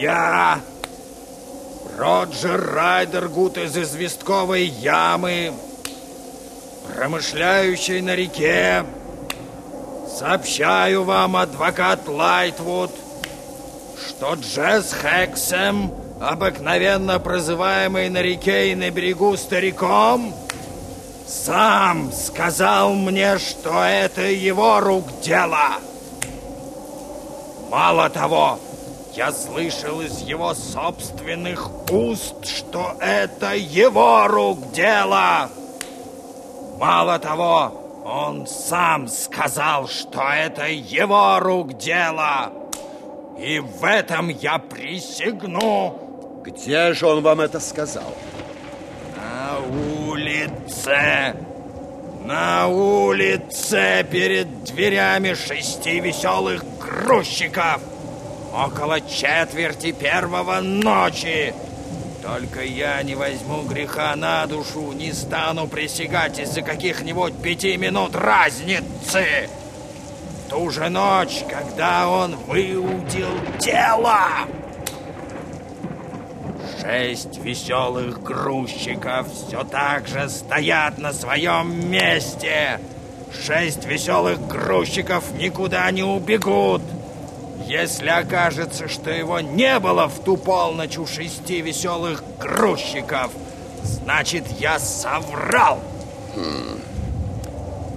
Я, Роджер Райдергут из известковой ямы, промышляющий на реке, сообщаю вам, адвокат Лайтвуд, что Джесс Хексем, обыкновенно прозываемый на реке и на берегу стариком, сам сказал мне, что это его рук дело. Мало того, я слышал из его собственных уст, что это его рук дело. Мало того, он сам сказал, что это его рук дело. И в этом я присягну. Где же он вам это сказал? На улице. На улице перед дверями шести веселых грузчиков. Около четверти первого ночи. Только я не возьму греха на душу, не стану присягать из-за каких-нибудь пяти минут разницы. Ту же ночь, когда он выудил тело. Шесть веселых грузчиков все так же стоят на своем месте. Шесть веселых грузчиков никуда не убегут. Если окажется, что его не было в ту полночь у шести веселых грузчиков, значит, я соврал. Хм.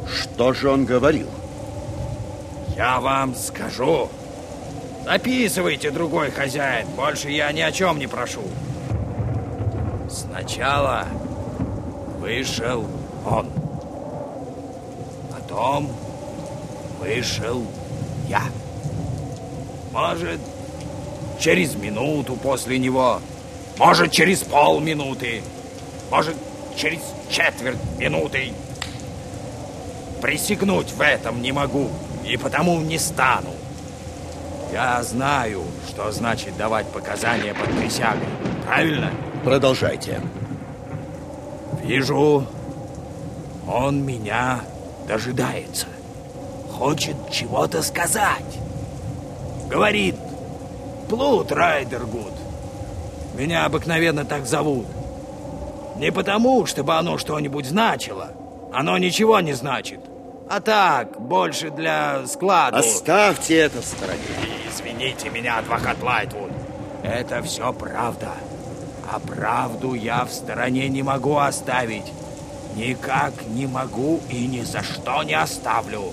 Что же он говорил? Я вам скажу. Записывайте, другой хозяин. Больше я ни о чем не прошу. Сначала вышел он. Потом вышел я. Может, через минуту после него. Может, через полминуты. Может, через четверть минуты. Присягнуть в этом не могу и потому не стану. Я знаю, что значит давать показания под присягой. Правильно? Продолжайте. Вижу, он меня дожидается. Хочет чего-то сказать. Говорит, Плут Райдергуд. Меня обыкновенно так зовут. Не потому, чтобы оно что-нибудь значило. Оно ничего не значит. А так, больше для склада. Оставьте это в стороне. Извините меня, адвокат Лайтвуд. Это все правда. А правду я в стороне не могу оставить. Никак не могу и ни за что не оставлю.